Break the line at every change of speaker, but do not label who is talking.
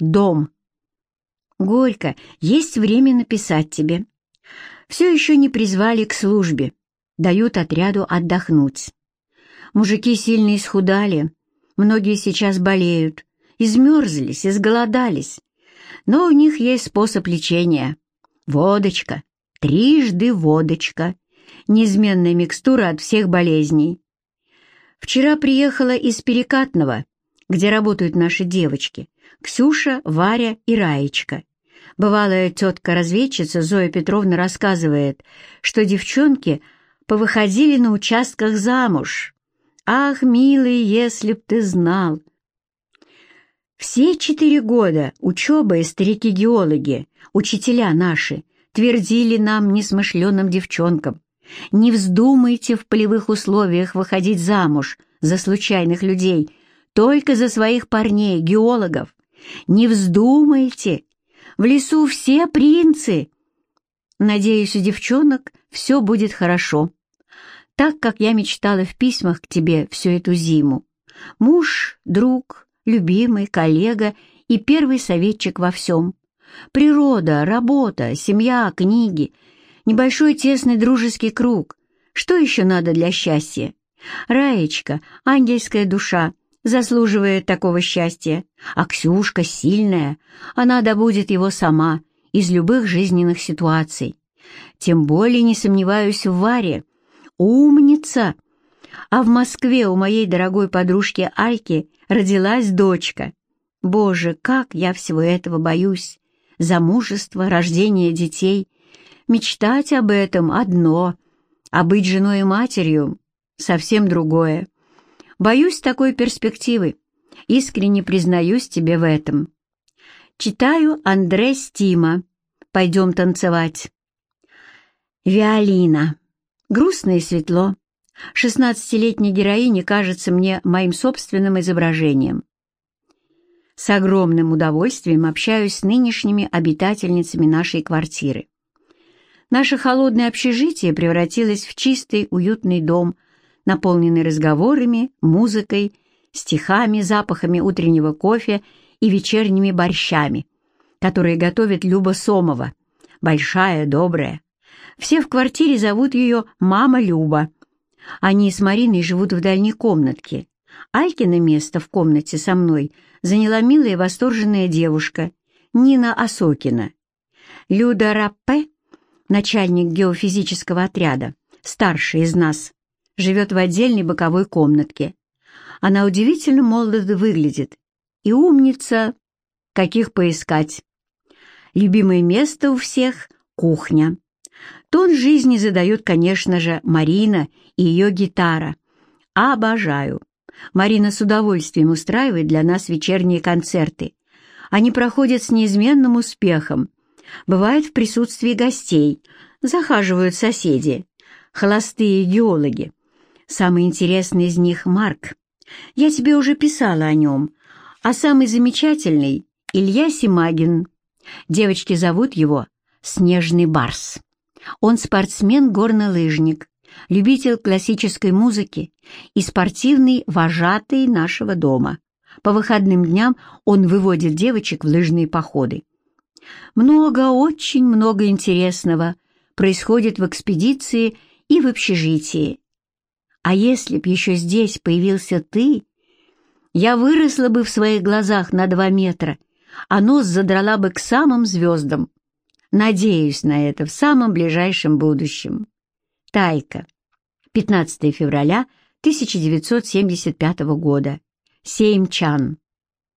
Дом. Горько, есть время написать тебе. Все еще не призвали к службе. Дают отряду отдохнуть. Мужики сильно исхудали, многие сейчас болеют, измерзлись, изголодались. Но у них есть способ лечения. Водочка, трижды водочка, неизменная микстура от всех болезней. Вчера приехала из Перекатного, где работают наши девочки, Ксюша, Варя и Раечка. Бывалая тетка-разведчица Зоя Петровна рассказывает, что девчонки повыходили на участках замуж. Ах, милый, если б ты знал! Все четыре года учебы старики-геологи, учителя наши, твердили нам, несмышленным девчонкам, не вздумайте в полевых условиях выходить замуж за случайных людей, только за своих парней, геологов. Не вздумайте. В лесу все принцы. Надеюсь, у девчонок все будет хорошо. Так, как я мечтала в письмах к тебе всю эту зиму. Муж, друг, любимый, коллега и первый советчик во всем. Природа, работа, семья, книги — Небольшой тесный дружеский круг. Что еще надо для счастья? Раечка, ангельская душа, заслуживает такого счастья, а Ксюшка сильная, она добудет его сама из любых жизненных ситуаций. Тем более не сомневаюсь в Варе. Умница! А в Москве у моей дорогой подружки Альки родилась дочка. Боже, как я всего этого боюсь! Замужество, рождение детей — Мечтать об этом одно, а быть женой и матерью — совсем другое. Боюсь такой перспективы. Искренне признаюсь тебе в этом. Читаю Андре Стима. Пойдем танцевать. Виолина. Грустно и светло. Шестнадцатилетняя героиня кажется мне моим собственным изображением. С огромным удовольствием общаюсь с нынешними обитательницами нашей квартиры. Наше холодное общежитие превратилось в чистый, уютный дом, наполненный разговорами, музыкой, стихами, запахами утреннего кофе и вечерними борщами, которые готовит Люба Сомова, большая, добрая. Все в квартире зовут ее «Мама Люба». Они с Мариной живут в дальней комнатке. Алькино место в комнате со мной заняла милая восторженная девушка Нина Осокина. Люда Раппе начальник геофизического отряда, старший из нас, живет в отдельной боковой комнатке. Она удивительно молодо выглядит и умница, каких поискать. Любимое место у всех — кухня. Тон жизни задает, конечно же, Марина и ее гитара. Обожаю. Марина с удовольствием устраивает для нас вечерние концерты. Они проходят с неизменным успехом, Бывает в присутствии гостей, захаживают соседи, холостые геологи. Самый интересный из них — Марк. Я тебе уже писала о нем. А самый замечательный — Илья Симагин. Девочки зовут его Снежный Барс. Он спортсмен-горнолыжник, любитель классической музыки и спортивный вожатый нашего дома. По выходным дням он выводит девочек в лыжные походы. Много, очень много интересного происходит в экспедиции и в общежитии. А если б еще здесь появился ты, я выросла бы в своих глазах на два метра, а нос задрала бы к самым звездам. Надеюсь на это в самом ближайшем будущем. Тайка. 15 февраля 1975 года. Сеймчан.